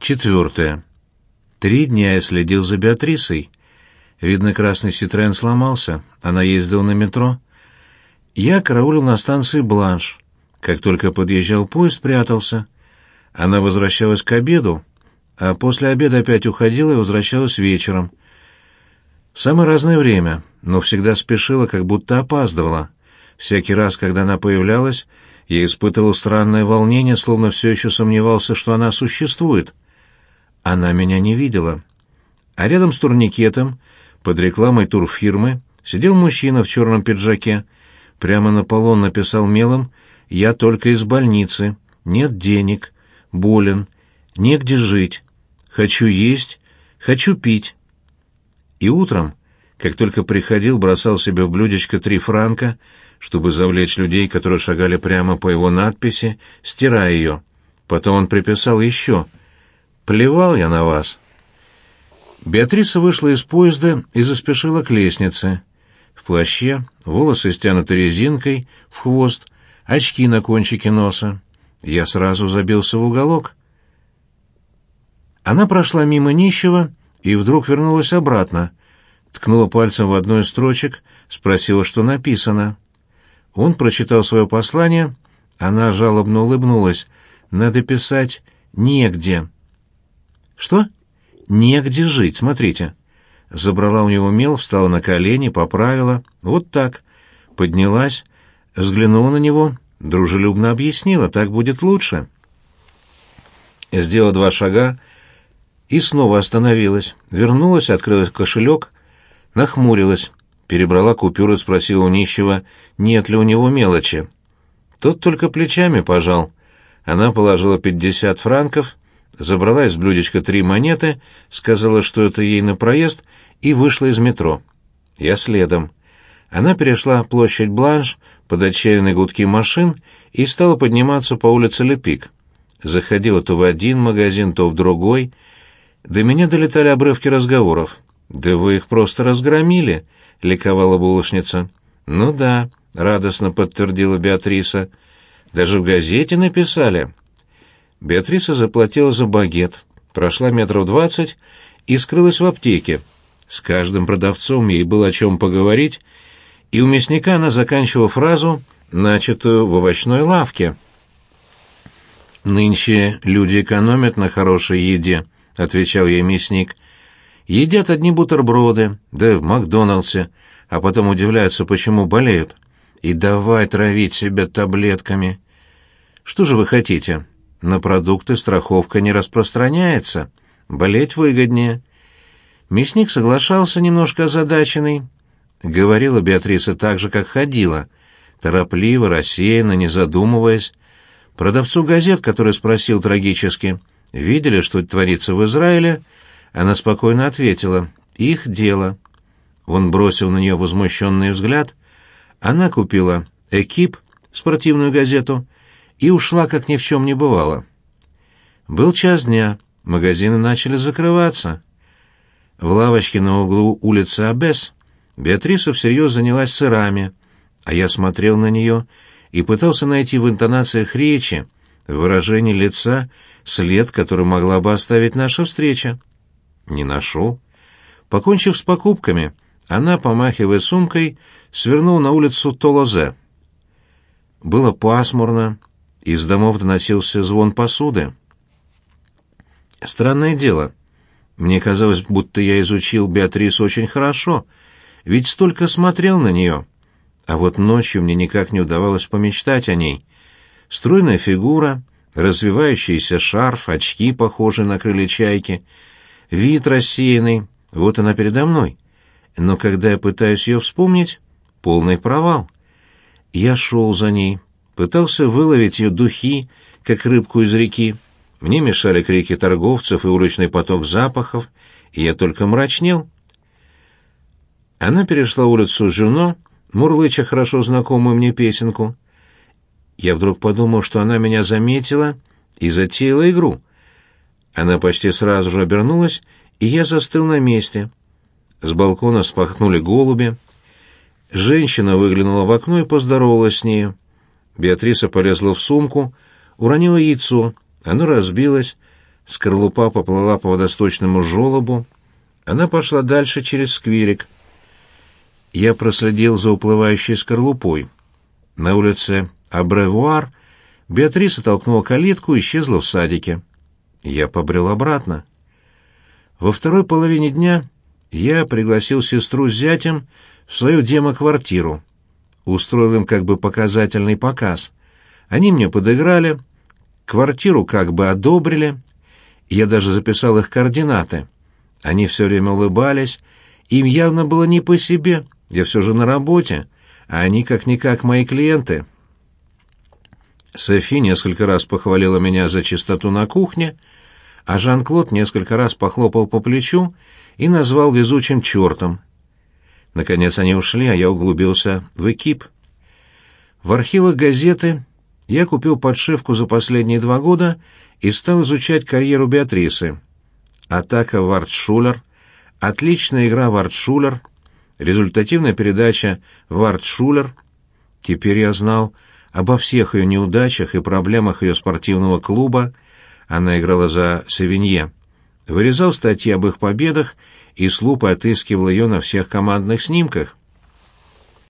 Четвертое. Три дня я следил за Беатрисой. Видно, красный Ситроен сломался, она ездила на метро. Я караулил на станции Бланш. Как только подъезжал поезд, прятался. Она возвращалась к обеду, а после обеда опять уходила и возвращалась вечером. В самое разное время, но всегда спешила, как будто опаздывала. Всякий раз, когда она появлялась, я испытывал странное волнение, словно все еще сомневался, что она существует. Она меня не видела. А рядом с турникетом, под рекламой турфирмы, сидел мужчина в черном пиджаке. Прямо на полу он написал мелом «Я только из больницы. Нет денег. Болен. Негде жить. Хочу есть. Хочу пить». И утром, как только приходил, бросал себе в блюдечко три франка, чтобы завлечь людей, которые шагали прямо по его надписи, стирая ее. Потом он приписал еще «Плевал я на вас». Беатриса вышла из поезда и заспешила к лестнице. В плаще, волосы стянуты резинкой, в хвост, очки на кончике носа. Я сразу забился в уголок. Она прошла мимо нищего и вдруг вернулась обратно. Ткнула пальцем в одну из строчек, спросила, что написано. Он прочитал свое послание, она жалобно улыбнулась. «Надо писать «негде». «Что?» «Негде жить, смотрите». Забрала у него мел, встала на колени, поправила. Вот так. Поднялась, взглянула на него, дружелюбно объяснила, так будет лучше. Сделала два шага и снова остановилась. Вернулась, открыла кошелек, нахмурилась, перебрала купюры, спросила у нищего, нет ли у него мелочи. Тот только плечами пожал. Она положила пятьдесят франков, забрала из блюдечка три монеты, сказала, что это ей на проезд, и вышла из метро. Я следом. Она перешла площадь Бланш под отчаянные гудки машин и стала подниматься по улице Лепик. Заходила то в один магазин, то в другой. До меня долетали обрывки разговоров. «Да вы их просто разгромили», — ликовала булочница. «Ну да», — радостно подтвердила Беатриса. «Даже в газете написали». Беатриса заплатила за багет, прошла метров двадцать и скрылась в аптеке. С каждым продавцом ей было о чем поговорить, и у мясника она заканчивала фразу, начатую в овощной лавке. «Нынче люди экономят на хорошей еде», — отвечал ей мясник. «Едят одни бутерброды, да в Макдоналдсе, а потом удивляются, почему болеют. И давай травить себя таблетками. Что же вы хотите? На продукты страховка не распространяется. Болеть выгоднее. Мясник соглашался немножко озадаченный. Говорила Беатриса так же, как ходила. Торопливо, рассеянно, не задумываясь. Продавцу газет, который спросил трагически, видели, что творится в Израиле, она спокойно ответила «Их дело». Он бросил на нее возмущенный взгляд. Она купила «Экип», спортивную газету, и ушла, как ни в чем не бывало. Был час дня, магазины начали закрываться. В лавочке на углу улицы Абес Беатриса всерьез занялась сырами, а я смотрел на нее и пытался найти в интонациях речи, в выражении лица, след, который могла бы оставить наша встреча. Не нашел. Покончив с покупками, она, помахивая сумкой, свернула на улицу Толозе. Было пасмурно, из домов доносился звон посуды. Странное дело. Мне казалось, будто я изучил Беатрису очень хорошо, ведь столько смотрел на нее. А вот ночью мне никак не удавалось помечтать о ней. Стройная фигура, развивающийся шарф, очки, похожие на крылья чайки, вид рассеянный, вот она передо мной. Но когда я пытаюсь ее вспомнить, полный провал. Я шел за ней, пытался выловить ее духи, как рыбку из реки. Мне мешали крики торговцев и уличный поток запахов, и я только мрачнел. Она перешла улицу Жюно, мурлыча хорошо знакомую мне песенку. Я вдруг подумал, что она меня заметила и затеяла игру. Она почти сразу же обернулась, и я застыл на месте. С балкона спахнули голуби. Женщина выглянула в окно и поздоровалась с нею. Беатриса полезла в сумку, уронила яйцо, оно разбилось, скорлупа поплыла по водосточному желобу, она пошла дальше через скверик. Я проследил за уплывающей скорлупой. На улице Абревуар Беатриса толкнула калитку и исчезла в садике. Я побрел обратно. Во второй половине дня я пригласил сестру с зятем в свою демо-квартиру. Устроил им как бы показательный показ. Они мне подыграли, квартиру как бы одобрили. Я даже записал их координаты. Они все время улыбались, им явно было не по себе, я все же на работе, а они как-никак мои клиенты. Софи несколько раз похвалила меня за чистоту на кухне, а Жан-Клод несколько раз похлопал по плечу и назвал везучим чертом. Наконец они ушли, а я углубился в экип. В архивах газеты я купил подшивку за последние два года и стал изучать карьеру Беатрисы. Атака Вартшулер, отличная игра Вартшулер, результативная передача Вартшулер. Теперь я знал обо всех ее неудачах и проблемах ее спортивного клуба. Она играла за Севинье. Вырезал статьи об их победах и с лупой отыскивал ее на всех командных снимках.